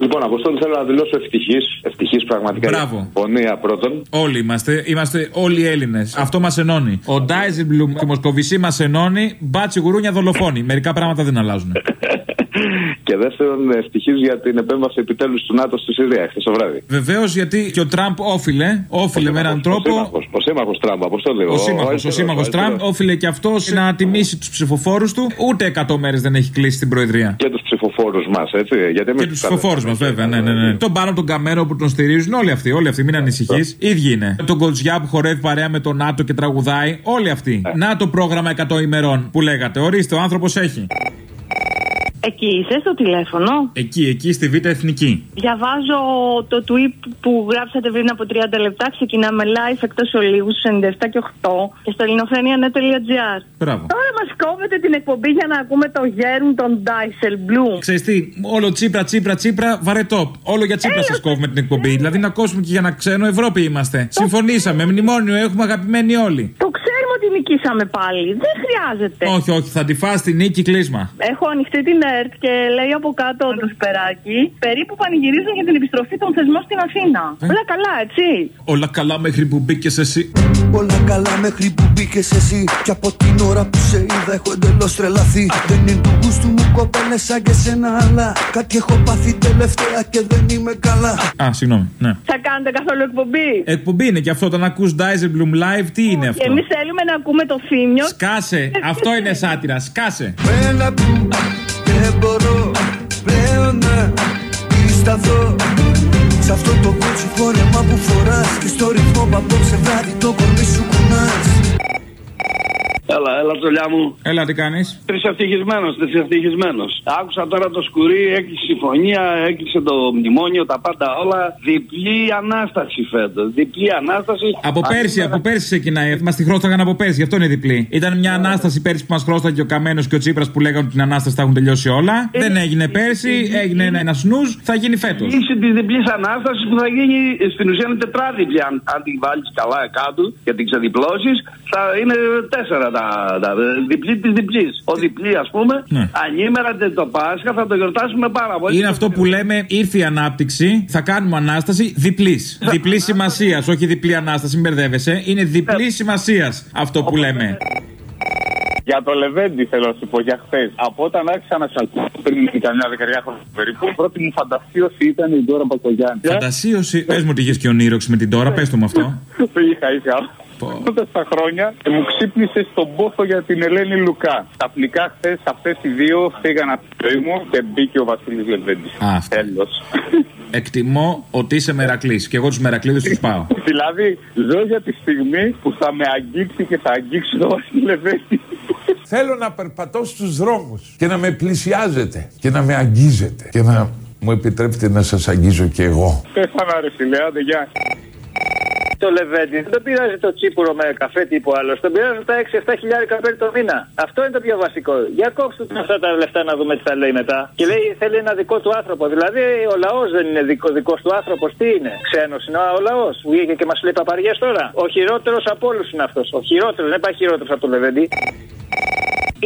Λοιπόν, Αποστόλη, θέλω να δηλώσω ευτυχής. Ευτυχής πραγματικά. Μπράβο. για την Πονία πρώτον. Όλοι είμαστε. Είμαστε όλοι Έλληνες. Αυτό μας ενώνει. Ο Ντάιζελμπλουμ και η Μοσκοβισή μας ενώνει. Μπάτσι γουρούνια δολοφόνη. Μερικά πράγματα δεν αλλάζουν. και δεύτερον, ευτυχής για την επέμβαση επιτέλους του ΝΑΤΟ στη Συρία χθες το βράδυ. Βεβαίως γιατί και ο Τραμπ όφιλε. Όφιλε με έναν τρόπο. Ο σύμμαχο Τραμπ, Αποστόλη. Ο σύμμαχο ο σύμμαχος Τραμπ όφιλε και αυτός να τιμήσει τους ψηφοφόρους του. Ούτε 100 μέρες δεν έχει κλείσει την Προεδρία. Και τους ψηφοφόρους μας, έτσι. Γιατί Και τους ψηφοφόρους μας, βέβαια. Ναι, ναι, ναι. Τον πάνω τον Καμέρο που τον στηρίζουν, όλοι αυτοί. Όλοι αυτοί, μην ανησυχείς. Ίδιοι είναι. Τον Κοτζιά που χορεύει παρέα με τον ΝΑΤΟ και τραγουδάει. Όλοι αυτοί. Να το πρόγραμμα 100 ημερών που λέγατε. Ορίστε, ο άνθρωπος έχει. Εκεί είσαι στο τηλέφωνο; Εκεί, εκεί στη Β' Εθνική. Διαβάζω το tweet που γράψατε πριν από 30 λεπτά. Ξεκινάμε live εκτός ολίγου στου 97 και 8 και στο ελληνοφρένια.net.gr. Μπράβο. Τώρα μας κόβετε την εκπομπή για να ακούμε το γέρουν τον Ντάισελ Blue. Ξέρεις τι, όλο τσίπρα, τσίπρα, τσίπρα, βαρετό. Όλο για τσίπρα σας κόβουμε την εκπομπή. Δηλαδή να ακούσουμε και για να ξένο Ευρώπη είμαστε. Συμφωνήσαμε, μνημόνιο έχουμε αγαπημένοι όλοι. Το ξέρουμε ότι νικήσαμε πάλι. Δεν χρειάζεται. Όχι, όχι, θα τη φας τη νίκη κλείσμα. Έχω ανοιχτεί την ΕΡΤ και λέει από κάτω το σπεράκι περίπου πανηγυρίζουν για την επιστροφή των θεσμών στην Αθήνα. Όλα καλά, έτσι. Όλα καλά μέχρι που μπήκες εσύ. Όλα καλά μέχρι που μπήκες εσύ. Και από την ώρα που σε είδα έχω εντελώς τρελαθεί. Δεν είναι του γούστου μου κοπέλες σαν και σένα, αλλά κάτι έχω πάθει τελευταία και δεν είμαι καλά. Α, συγγνώμη, ναι. Θα κάνετε καθόλου εκπομπή; Εκπομπή είναι και αυτό, όταν ακούς Dijsselbloem live, τι είναι Και αυτό; εμείς θέλουμε να ακούμε το θύμιο. Σκάσε, αυτό είναι σάτυρα, σκάσε. Μένα που δεν μπορώ πλέον να σταθώ Σε αυτό το κότσι φόρεμα που φοράς. Και στο ρυθμό που απόψε βράδυ το κορμί σου κουνάς Έλα, έλα, τσολιά μου. Έλα, τι κάνει. Τρισευτυχισμένο, τρισευτυχισμένο. Άκουσα τώρα το σκουρί, έκλεισε η συμφωνία, έκλεισε το μνημόνιο, τα πάντα όλα. Διπλή ανάσταση φέτο. Διπλή ανάσταση. Από πέρσι, από πέρσι ξεκινάει. Μα τη χρώσταγαν από πέρσι, γι' αυτό είναι διπλή. Ήταν μια ανάσταση πέρσι που μα χρώσταγε ο Καμένο και ο Τσίπρα που λέγανε ότι την ανάσταση θα έχουν τελειώσει όλα. Δεν έγινε πέρσι, έγινε ένα, ένα σνουζ, θα γίνει φέτο. λύση τη διπλή ανάσταση που θα γίνει στην ουσία είναι τετράδιπλη. Αν, αν την βάλει καλά κάτω και την ξεδιπλώσει, θα είναι τέσσερα τα. Τα διπλή της διπλής. Ο διπλή, ας πούμε, Ναι. ανήμερα το Πάσχα θα το γιορτάσουμε πάρα πολύ. Είναι αυτό που λέμε ήρθε η ανάπτυξη, θα κάνουμε ανάσταση διπλής. Διπλής σημασίας, όχι διπλή ανάσταση, μην μπερδεύεσαι. Είναι διπλή σημασίας αυτό που λέμε. Για το Λεβέντι θέλω να σου πω για χθες. Από όταν άρχισα να σε ακούω πριν καμιά δεκαετία χρόνια περίπου, η πρώτη μου φαντασίωση ήταν η Ντόρα Μπακογιάννη. Φαντασίωση. Πες μου ότι είχες και ο Νίροξ με την τώρα, πες το μου αυτό. Το είχα, είχα. Τότε στα χρόνια ε, μου ξύπνησε στον πόθο για την Ελένη Λουκά. Ξαφνικά χθες αυτές οι δύο φύγαν από τη ζωή μου και μπήκε ο Βασίλης Λεβέντη. Α, αυτό. Τέλος. Εκτιμώ ότι είσαι μερακλής και εγώ τους μερακλείδε τους πάω. δηλαδή, ζω για τη στιγμή που θα με αγγίξει και θα αγγίξει το Βασίλη Λεβέντη. Θέλω να περπατώ στους δρόμους και να με πλησιάζετε και να με αγγίζετε και να μου επιτρέπετε να σας αγγίζω και εγώ. Πέθανα ρε φίλε, άντε γεια. Το Λεβέντι δεν τον πειράζει το τσίπουρο με καφέ τύπου άλλος. Τον πειράζουν τα 6-7 χιλιάρικα παίρνει το μήνα. Αυτό είναι το πιο βασικό. Για κόψτε του αυτά τα λεφτά να δούμε τι θα λέει μετά. Και λέει θέλει ένα δικό του άνθρωπο. Δηλαδή ο λαός δεν είναι δικό, δικός του άνθρωπος. Τι είναι. Ξένος είναι ο λαός. Που βγήκε και μας λέει παπαριές τώρα. Ο χειρότερος από όλους είναι αυτός. Ο χειρότερος. Δεν υπάρχει χειρότερος από το Λεβέντι.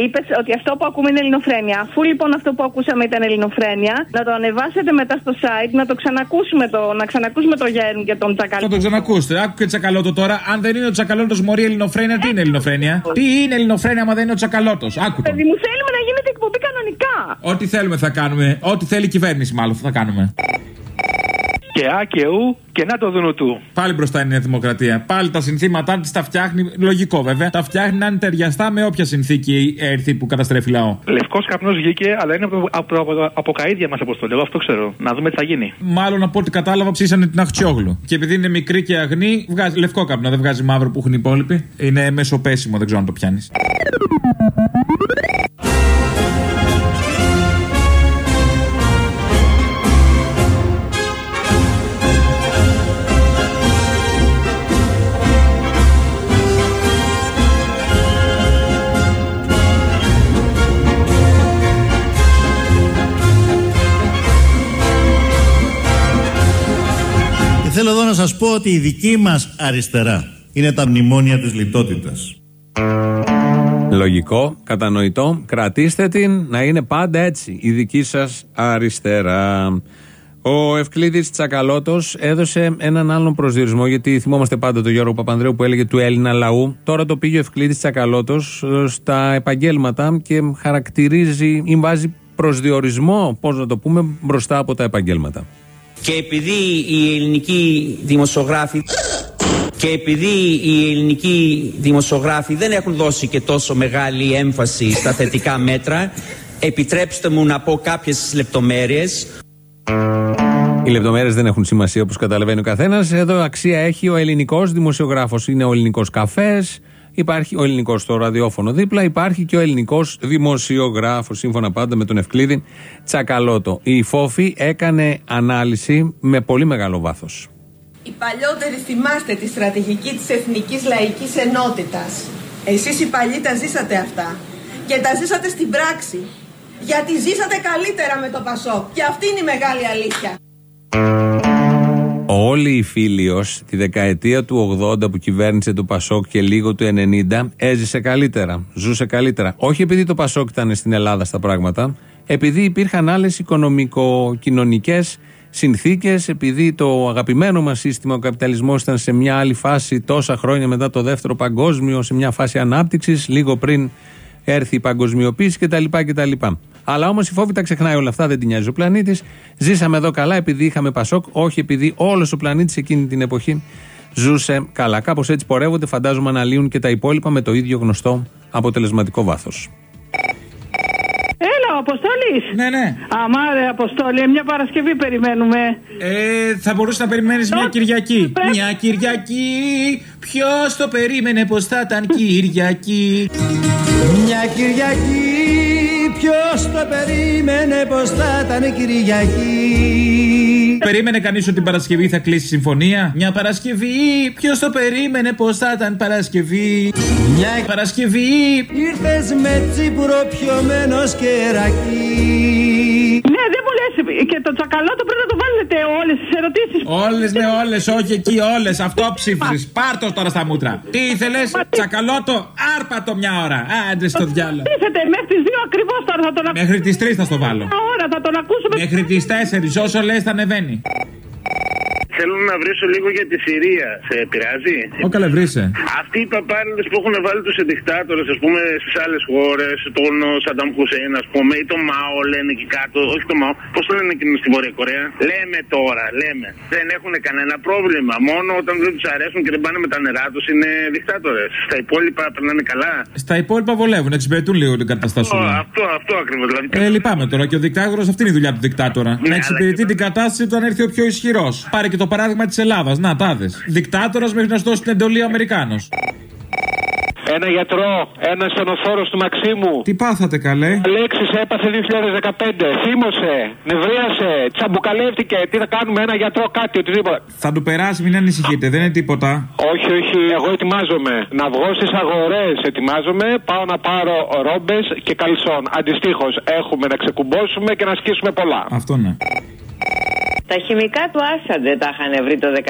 Είπες ότι αυτό που ακούμε είναι ελληνοφρένεια. Αφού λοιπόν αυτό που ακούσαμε ήταν ελληνοφρένεια, να το ανεβάσετε μετά στο site, να το ξανακούσουμε το, να ξανακούσουμε το Γέρν και τον Τσακαλώτο. Θα το ξανακούσετε. Άκου και Τσακαλώτο τώρα. Αν δεν είναι ο Τσακαλώτος μωρή ελληνοφρένεια, τι είναι ελληνοφρένεια; τι είναι ελληνοφρένεια, άμα δεν είναι ο Τσακαλώτος; Άκου το. Παιδί μου, θέλουμε να γίνεται εκπομπή κανονικά. Ό,τι θέλουμε θα κάνουμε. Ό,τι θέλει η κυβέρνηση, μάλλον θα κάνουμε. Και Α και Ου και να το δουν του. Πάλι μπροστά είναι η Δημοκρατία. Πάλι τα συνθήματά της τα φτιάχνει. Λογικό βέβαια. Τα φτιάχνει να είναι ταιριαστά με όποια συνθήκη έρθει που καταστρέφει λαό. Λευκός καπνός βγήκε, αλλά είναι από, από, από, από καίδια μας, όπω το λέω. Αυτό ξέρω. Να δούμε τι θα γίνει. Μάλλον από ό,τι κατάλαβα ψήσανε την Αχτσιόγλου. Και επειδή είναι μικρή και αγνή, βγάζει λευκό καπνό, δεν βγάζει μαύρο που έχουν οι υπόλοιποι. Είναι μεσοπέσιμο, δεν ξέρω αν το πιάνεις. Θέλω εδώ να σας πω ότι η δική μας αριστερά είναι τα μνημόνια της λιτότητας. Λογικό, κατανοητό. Κρατήστε την να είναι πάντα έτσι. Η δική σας αριστερά. Ο Ευκλήδης Τσακαλώτος έδωσε έναν άλλον προσδιορισμό, γιατί θυμόμαστε πάντα τον Γιώργο Παπανδρέου που έλεγε του Έλληνα λαού. Τώρα το πήγε ο Ευκλήδης Τσακαλώτος στα επαγγέλματα και χαρακτηρίζει ή βάζει προσδιορισμό, πώς να το πούμε, μπροστά από τα επαγγέλματα. Και επειδή οι ελληνικοί δημοσιογράφοι και επειδή οι ελληνικοί δημοσιογράφοι δεν έχουν δώσει και τόσο μεγάλη έμφαση στα θετικά μέτρα, επιτρέψτε μου να πω κάποιες λεπτομέρειες. Οι λεπτομέρειες δεν έχουν σημασία όπως καταλαβαίνει ο καθένας. Εδώ αξία έχει ο ελληνικός δημοσιογράφος. Είναι ο ελληνικός καφές, υπάρχει ο ελληνικός στο ραδιόφωνο δίπλα, υπάρχει και ο ελληνικός δημοσιογράφος. Σύμφωνα πάντα με τον Ευκλήδη Τσακαλώτο. Η Φόφη έκανε ανάλυση με πολύ μεγάλο βάθος. Οι παλιότεροι θυμάστε τη στρατηγική της Εθνικής Λαϊκής Ενότητας. Εσείς οι παλιοί τα ζήσατε αυτά. Και τα ζήσατε στην πράξη. Γιατί ζήσατε καλύτερα με το Πασό. Και αυτή είναι η μεγάλη αλήθεια. Όλοι οι φίλοι τη δεκαετία του 80 που κυβέρνησε το Πασόκ και λίγο του 90 έζησε καλύτερα, ζούσε καλύτερα. Όχι επειδή το Πασόκ ήταν στην Ελλάδα στα πράγματα, επειδή υπήρχαν άλλες οικονομικο-κοινωνικές συνθήκες, επειδή το αγαπημένο μας σύστημα, ο καπιταλισμός, ήταν σε μια άλλη φάση τόσα χρόνια μετά το δεύτερο παγκόσμιο, σε μια φάση ανάπτυξης, λίγο πριν έρθει η παγκοσμιοποίηση κτλ. κτλ. Αλλά όμως η φόβη τα ξεχνάει όλα αυτά, δεν την νοιάζει ο πλανήτης. Ζήσαμε εδώ καλά επειδή είχαμε Πασόκ, όχι επειδή όλος ο πλανήτης εκείνη την εποχή ζούσε καλά. Κάπως έτσι πορεύονται, φαντάζομαι, αναλύουν και τα υπόλοιπα με το ίδιο γνωστό αποτελεσματικό βάθος. Έλα, ο Αποστόλης. Ναι, ναι. Αμάρε, Αποστόλη, μια Παρασκευή περιμένουμε. Ε, θα μπορούσες να περιμένεις μια Κυριακή. Μια Κυριακή. Ποιος το περίμενε πως θα ήταν Κυριακή. Μια Κυριακή. Ποιος το περίμενε πως θα ήταν Κυριακή. Περίμενε κανείς ότι την Παρασκευή θα κλείσει συμφωνία; Μια Παρασκευή; Ποιος το περίμενε πως θα ήταν Παρασκευή; Μια Παρασκευή; Ήρθες με τσίπουρο πιωμένος κερακί. Ναι, δεν μου λε. Και το τσακαλώτο πρέπει να το βάλετε όλες τις ερωτήσεις. Όλες, ναι, όλες, όχι εκεί, όλες. Αυτό ψήφισες. Πάρτο τώρα στα μούτρα. Τι ήθελες, τσακαλώτο, άρπατο μια ώρα. Άντε στο διάλογο. Τίθεται μέχρι τις 2 ακριβώς τώρα θα τον ακούσουμε. Μέχρι τις 3 θα στο βάλω. Ώρα θα τον ακούσουμε. Μέχρι τις 4, όσο λες θα ανεβαίνει. Θέλω να βρίσω λίγο για τη Συρία. Σε πειράζει. Ω καλέ, βρήσε. Αυτοί οι παπάριδες που έχουν βάλει τους δικτάτορε, ας πούμε, στις άλλες χώρες, τον Σανταμ Χουσέιν, ας πούμε, ή τον Μάο λένε εκεί κάτω. Όχι τον Μάο, πώς το λένε εκείνο στη Βόρεια Κορέα; Λέμε τώρα, λέμε. Δεν έχουν κανένα πρόβλημα. Μόνο όταν δεν τους αρέσουν και δεν πάνε με τα νερά τους είναι δικτάτορες. Στα υπόλοιπα περνάνε καλά. Στα υπόλοιπα βολεύουν, εξυπηρετούν λίγο την καταστασούλα. Αυτό, αυτό ακριβώς. Δηλαδή, Ε, λυπάμαι τώρα και ο δικτάτορα αυτή είναι η δουλειά του δικτάτορα. να εξυπηρετεί την κατάσταση όταν έρθει ο πιο ισχυρός. Πάρε και το παράδειγμα της Ελλάδας. Να, τάδες. Δικτάτορας μέχρι να σου δώσει την εντολή ο Αμερικάνος. Ένα γιατρό, ένας στενοφόρο του Μαξίμου. Τι πάθατε καλέ; Αλέξης έπαθε 2015. Θύμωσε, νευρίασε, τσαμπουκαλεύτηκε. Τι θα κάνουμε, ένα γιατρό, κάτι, οτιδήποτε. Θα του περάσει, μην ανησυχείτε, δεν είναι τίποτα. Όχι, όχι, εγώ ετοιμάζομαι. Να βγω στι αγορές, ετοιμάζομαι. Πάω να πάρω ρόμπες και καλσόν. Αντιστοίχως, έχουμε να ξεκουμπώσουμε και να σκίσουμε πολλά. Αυτό ναι. Τα χημικά του Άσαντ δεν τα είχαν βρει το 13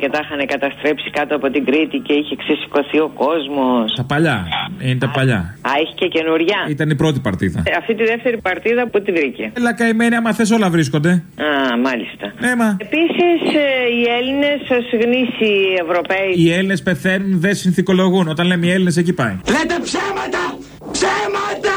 και τα είχαν καταστρέψει κάτω από την Κρήτη και είχε ξεσηκωθεί ο κόσμος. Τα παλιά. Είναι τα παλιά. Α, έχει και καινούρια. Ήταν η πρώτη παρτίδα. Ε, Αυτή τη δεύτερη παρτίδα που τη βρήκε. Έλα καημένη, άμα θες όλα βρίσκονται. Α, μάλιστα. Έμα. Επίσης, οι Έλληνες ως γνήσιοι Ευρωπαίοι. Οι Έλληνες πεθαίνουν, δεν συνθηκολογούν. Όταν λέμε οι Έλληνες, εκεί πάει. Λέτε ψέματα! Ψέματα!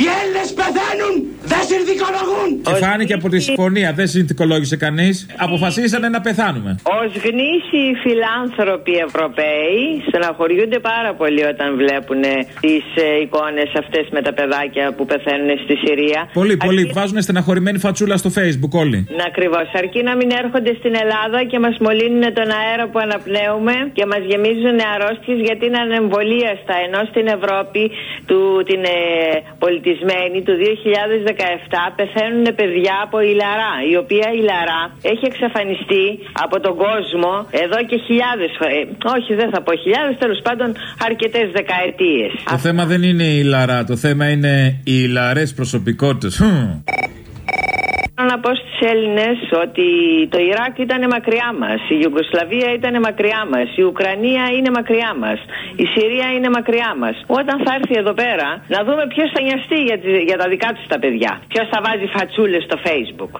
Οι Έλληνες πεθαίνουν! Δεν συνθηκολογούν! Και φάνηκε από τη συμφωνία, δεν συνθηκολόγησε κανείς. Αποφασίσανε να πεθάνουμε. Ω γνήσιοι φιλάνθρωποι Ευρωπαίοι στεναχωριούνται πάρα πολύ όταν βλέπουν τις εικόνες αυτές με τα παιδάκια που πεθαίνουν στη Συρία. Πολύ, πολύ. Βάζουν στεναχωρημένη φατσούλα στο facebook όλοι. Να ακριβώς. Αρκεί να μην έρχονται στην Ελλάδα και μας μολύνουν τον αέρα που αναπνέουμε και μας γεμίζουν αρρώστιες γιατί είναι ανεμβολίαστα. Ενώ στην Ευρώπη του, την ε, πολιτισμένη του 2017 πεθαίνουν παιδιά από ηλαρά. Η οποία ηλαρά έχει εξαφανιστεί από τον κόσμο εδώ και χιλιάδες. όχι, δεν θα πω χιλιάδες, τέλος πάντων αρκετές δεκαετίες. Το θέμα δεν είναι η Λαρά, το θέμα είναι οι ηλαρές προσωπικότητες. Θέλω να πω στι Έλληνες ότι το Ιράκ ήταν μακριά μας, η Ιουγκοσλαβία ήταν μακριά μας, η Ουκρανία είναι μακριά μας, η Συρία είναι μακριά μας. Όταν θα έρθει εδώ πέρα, να δούμε ποιος θα νοιαστεί για, τις- για τα δικά τους τα παιδιά. Ποιος θα βάζει φατσούλες στο Facebook.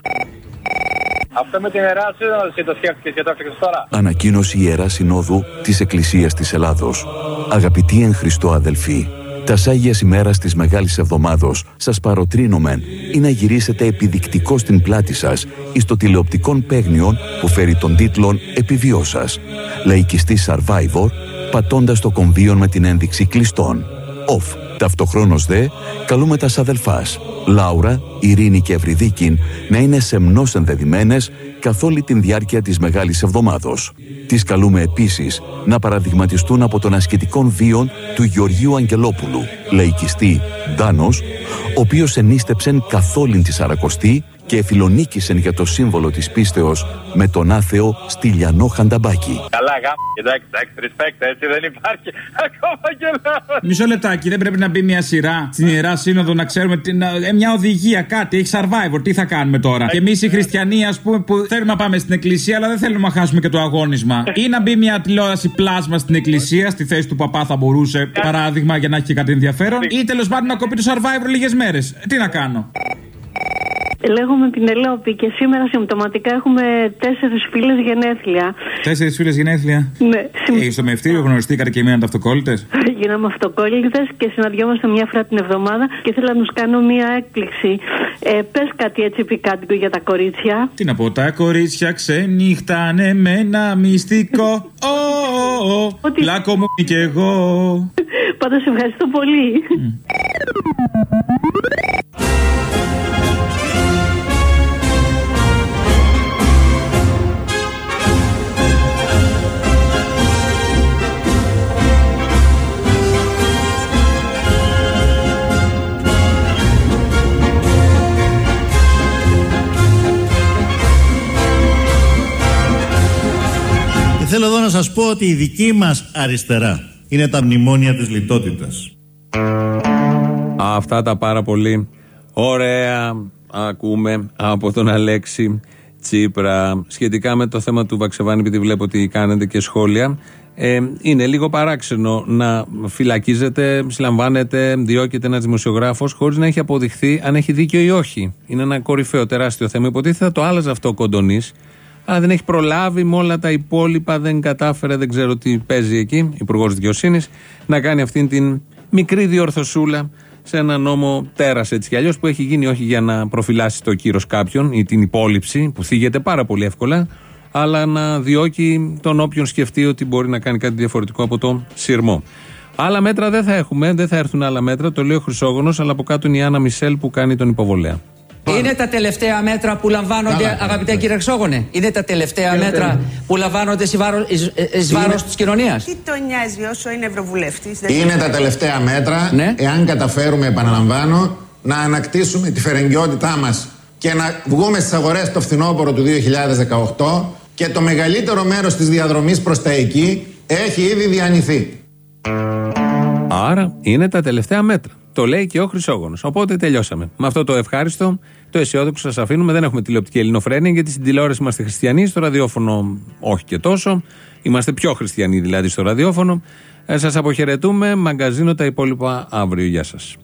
Αυτό με την Ιερά Σύνοδο εσύ το σκέφτηκες και το έφτιαξε τώρα. Ανακοίνωση Ιερά Συνόδου της Εκκλησίας της Ελλάδος. Αγαπητοί εν Χριστώ αδελφοί, τα Άγιας ημέρας της Μεγάλης Εβδομάδος σας παροτρύνομεν ή να γυρίσετε επιδεικτικό στην πλάτη σας εις το τηλεοπτικόν παίγνιον που φέρει τον τίτλον «Επιβιώσας». Λαϊκιστή Survivor, πατώντας το κομβίον με την ένδειξη κλειστών. Off. Ταυτοχρόνως δε, καλούμε τα αδελφάς Λάουρα, Ειρήνη και Ευρυδίκην να είναι σεμνώς ενδεδειμένες καθ' όλη την διάρκεια της Μεγάλης Εβδομάδος. Τις καλούμε επίσης να παραδειγματιστούν από τον ασκητικών βίων του Γεωργίου Αγγελόπουλου, λαϊκιστή Ντάνος, ο οποίος ενίστεψεν καθ' όλην τη Σαρακοστή και εφιλονίκησεν για το σύμβολο της πίστεως με τον άθεο Στυλιανό Χανταμπάκη. Καλά, γάμ. Εντάξει, εντάξει, respect, έτσι δεν υπάρχει. Ακόμα και λέω. Μισό λεπτάκι, δεν πρέπει να μπει μια σειρά στην ιερά σύνοδο να ξέρουμε τι- να- ε, μια οδηγία, κάτι. Έχει survivor, τι θα κάνουμε τώρα. Και εμείς οι χριστιανοί, ας πούμε, που θέλουμε να πάμε στην εκκλησία, αλλά δεν θέλουμε να χάσουμε και το αγώνισμα. Ή να μπει μια τηλεόραση πλάσμα στην εκκλησία, στη θέση του παπά θα μπορούσε, παράδειγμα, για να έχει και κάτι ενδιαφέρον. Ή τέλος πάντων να κοπεί το survivor λίγες μέρες. Τι να κάνω. Λέγομαι Πινελόπη και σήμερα συμπτωματικά έχουμε τέσσερις φίλες γενέθλια. Τέσσερις φίλες γενέθλια; Ναι, Ε, στο μευτήριο γνωριστήκατε και μείνατε αυτοκόλλητε. γίναμε αυτοκόλλητες και συναντιόμαστε μια φορά την εβδομάδα και θέλω να τους κάνω μια έκπληξη. Ε, Πες κάτι έτσι πικάντικο για τα κορίτσια. Τι να πω, τα κορίτσια ξενύχτανε με ένα μυστικό. Ω, ω, ω, Πλάκο μου κι εγώ. Πάντως ευχαριστώ πολύ. Να σας πω ότι η δική μας αριστερά είναι τα μνημόνια της λιτότητας. Αυτά τα πάρα πολύ ωραία ακούμε από τον Αλέξη Τσίπρα σχετικά με το θέμα του Βαξεβάνη επειδή βλέπω ότι κάνετε και σχόλια ε, είναι λίγο παράξενο να φυλακίζεται, συλλαμβάνεται, διώκεται ένας δημοσιογράφος χωρίς να έχει αποδειχθεί αν έχει δίκιο ή όχι. Είναι ένα κορυφαίο τεράστιο θέμα. Υποτίθεται θα το άλλαζε αυτό ο Κοντονής, αλλά δεν έχει προλάβει με όλα τα υπόλοιπα, δεν κατάφερε, δεν ξέρω τι παίζει εκεί, υπουργός Δικαιοσύνης, να κάνει αυτήν την μικρή διορθωσούλα σε ένα νόμο τέρας έτσι κι αλλιώς που έχει γίνει όχι για να προφυλάσει το κύρος κάποιον ή την υπόλοιψη που θίγεται πάρα πολύ εύκολα, αλλά να διώκει τον όποιον σκεφτεί ότι μπορεί να κάνει κάτι διαφορετικό από το σειρμό. Άλλα μέτρα δεν θα έχουμε, δεν θα έρθουν άλλα μέτρα, το λέει ο Χρυσόγονος, αλλά από κάτω είναι η Άννα Μισελ που κάνει τον υποβολέα. Είναι τα τελευταία μέτρα που λαμβάνονται, Καλά, καλά. αγαπητέ κύριε Ξόγονε, είναι τα τελευταία μέτρα που λαμβάνονται εις βάρος, εις, εις βάρος της κοινωνίας. Τι τον νοιάζει όσο είναι ευρωβουλευτής. Είναι τα τελευταία μέτρα, εάν καταφέρουμε, επαναλαμβάνω, να ανακτήσουμε τη φερεγγιότητά μας και να βγούμε στις αγορές το φθινόπωρο του 2018 και το μεγαλύτερο μέρος της διαδρομής προς τα εκεί έχει ήδη διανυθεί. Άρα είναι τα τελευταία μέτρα. Το λέει και ο Χρυσόγονος. Οπότε τελειώσαμε. Με αυτό το ευχάριστο, το αισιόδοξο σας αφήνουμε. Δεν έχουμε τηλεοπτική ελληνοφρένεια, γιατί στην τηλεόραση είμαστε χριστιανοί, στο ραδιόφωνο όχι και τόσο. Είμαστε πιο χριστιανοί δηλαδή στο ραδιόφωνο. Ε, σας αποχαιρετούμε. Μαγκαζίνο τα υπόλοιπα αύριο. Γεια σας.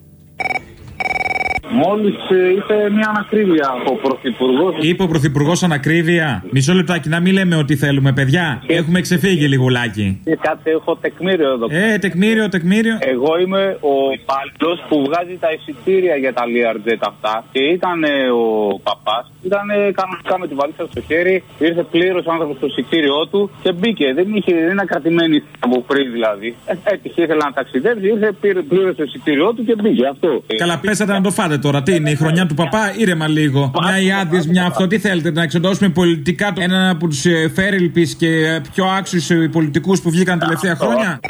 Μόλις είπε μια ανακρίβεια ο Πρωθυπουργός. Είπε ο Πρωθυπουργός ανακρίβεια. Μισό λεπτάκι, να μην λέμε ότι θέλουμε, παιδιά. Έχουμε ξεφύγει λιγουλάκι. Και κάτσε, έχω τεκμήριο εδώ. Ε, τεκμήριο, τεκμήριο. Εγώ είμαι ο υπάλληλο που βγάζει τα εισιτήρια για τα Learjet αυτά. Και ήταν ε, ο παπάς. Ήταν κανονικά με τη βαλίτσα στο χέρι. Ήρθε πλήρως ο άνθρωπος στο εισιτήριό του και μπήκε. Δεν είχε, δεν είναι κρατημένη από πριν δηλαδή. Ε, έτυχε, ήθελε να ταξιδέψει. Ήρθε, πήρε πλήρω το εισιτήριό του και μπήκε. Αυτό. Καλά, πέσατε να το φάτε τώρα. Τι είναι η χρονιά του παπά, ήρεμα λίγο. Μια οι άδειε, μια αυτό. Τι θέλετε, να εξοντώσουμε πολιτικά έναν από τους φέρελπι και πιο άξιους πολιτικούς που βγήκαν τελευταία χρόνια;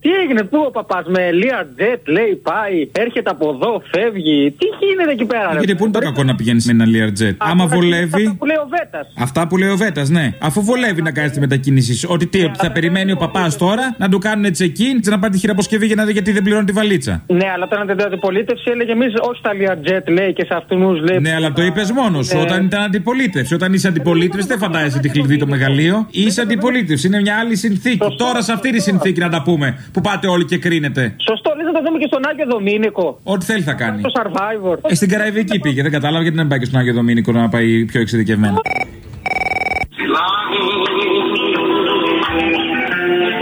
Τι έγινε, πού ο παπάς με Λία Τζετ λέει πάει, έρχεται από εδώ, φεύγει. Τι γίνεται εκεί πέρα, ρε. Γιατί πού είναι το κακό να πηγαίνεις με ένα Learjet. Άμα βολεύει. Αυτά που λέει ο Βέτας. Αυτά που λέει ο Βέτας, ναι. Αφού βολεύει να κάνεις τη μετακίνηση. Ότι τι, ότι θα περιμένει ο παπάς τώρα να του κάνουν check-in, να πάρει τη χειραποσκευή για να δει γιατί δεν πληρώνει τη βαλίτσα; Ναι, αλλά όταν ήταν αντιπολίτευση έλεγε εμείς όχι στα Learjet λέει και σε αυτούς λέει. Ναι, αλλά το είπες μόνος σου. Ναι. Όταν ήταν αντιπολίτευση. Όταν είσαι αντιπολίτευση δεν φαντάζεσαι τη κλειδί το μεγαλείο. Είσαι αντιπολίτευση. Είναι μια άλλη συνθήκη. Τώρα σε αυτή τη συνθήκη να τα πούμε. Που πάτε όλοι και κρίνετε. Σωστό, λε να το δούμε και στον Άγιο Δομήνικο. Ό,τι θέλει θα κάνει. Στο Survivor. Ε, στην Καραϊβική πήγε, δεν κατάλαβα γιατί δεν πάει και στον Άγιο Δομήνικο να πάει πιο εξειδικευμένο.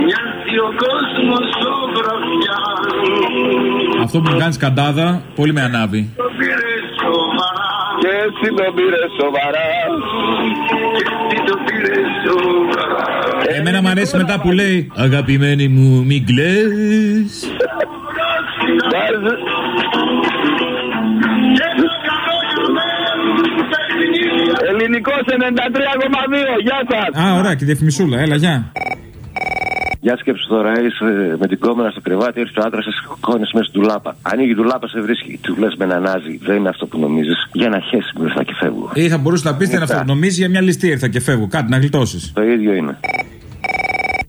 Μοιάζει ο κόσμος ζωγραφιά Αυτό που μου κάνει καντάδα, πολύ με ανάβει. Το πήρε σοβαρά Και εσύ το πήρε σοβαρά Και εσύ το πήρε σοβαρά Εμένα μου αρέσει μετά που λέει Αγαπημένη μου, μη κλαις Ελληνικός 93,2. Γεια σας. Α, ωραία, και διαφημισούλα, έλα, γεια. Για σκέψου τώρα, είσαι με την κόμενα στο κρεβάτι, έρχεται ο άντρας, σε κόνε μέσα στην τουλάπα. Ανοίγει η τουλάπα, σε βρίσκει. Του λες με ένα νάζι, δεν είναι αυτό που νομίζεις. Για να χέσεις μπροστά και φεύγω. Ή θα μπορούσε να πεις δεν αυτό που νομίζεις για μια ληστεία ήρθα και φεύγω. Κάτι να γλιτώσεις. Το ίδιο είναι.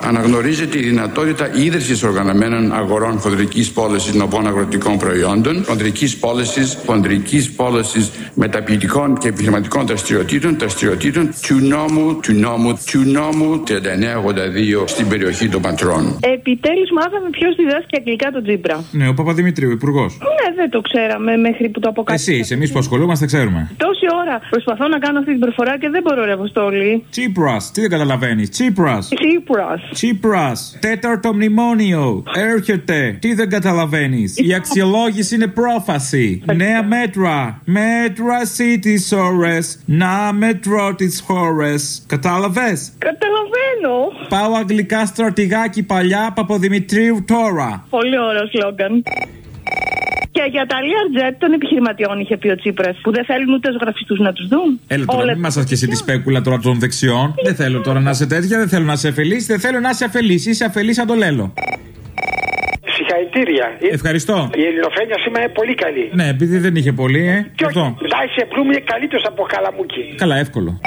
Αναγνωρίζεται η δυνατότητα ίδρυσης οργανωμένων αγορών χοντρικής πώλησης νοπών αγροτικών προϊόντων, χοντρικής πώλησης, χοντρικής πώληση μεταποιητικών και επιχειρηματικών δραστηριοτήτων, δραστηριοτήτων του νόμου, του νόμου, του νόμου 3982 στην περιοχή των Πατρών. Επιτέλους μάθαμε ποιος διδάσκει αγγλικά τον Τζίπρα. Ναι, ο Παπαδημητρίου, υπουργός. Ναι, δεν το ξέραμε μέχρι που το αποκαλύψαμε. Εσείς, εμείς που ασχολούμαστε, ξέρουμε. Τόση ώρα προσπαθώ να κάνω αυτή την προφορά και δεν μπορώ, ρε Αποστόλη. Τσίπρας, τι δεν καταλαβαίνεις. Τσίπρας. Τσίπρας. Τσίπρας. Τέταρτο μνημόνιο. Έρχεται. Τι δεν καταλαβαίνεις. Η αξιολόγηση είναι πρόφαση. Νέα μέτρα. Μέτρα τι ώρες. Να μετρώ τις χώρες. Κατάλαβες; Καταλαβαίνω. Πάω αγγλικά στρατηγάκι παλιά Παπαδημητρίου τώρα. Πολύ ωραίο σλόγκαν. Και για τα Learjet των επιχειρηματιών είχε πει ο Τσίπρας που δεν θέλουν ούτε ζωγραφιστού να τους δουν. Έλα τώρα, μην μας και εσύ τη σπέκουλα τώρα των δεξιών. Δεν θέλω τώρα να είσαι τέτοια, δεν θέλω να είσαι αφελής, δεν θέλω να είσαι αφελής. Είσαι αφελής σαν το Λέλο. Συγχαρητήρια. Ευχαριστώ. Η ελληνοφρένεια σήμερα είναι πολύ καλή. Ναι, επειδή δεν είχε πολύ, ε. Και αυτό. Ντάισελμπλουμ είναι καλύτερος από Καλαμούκη. Καλά, εύκολο.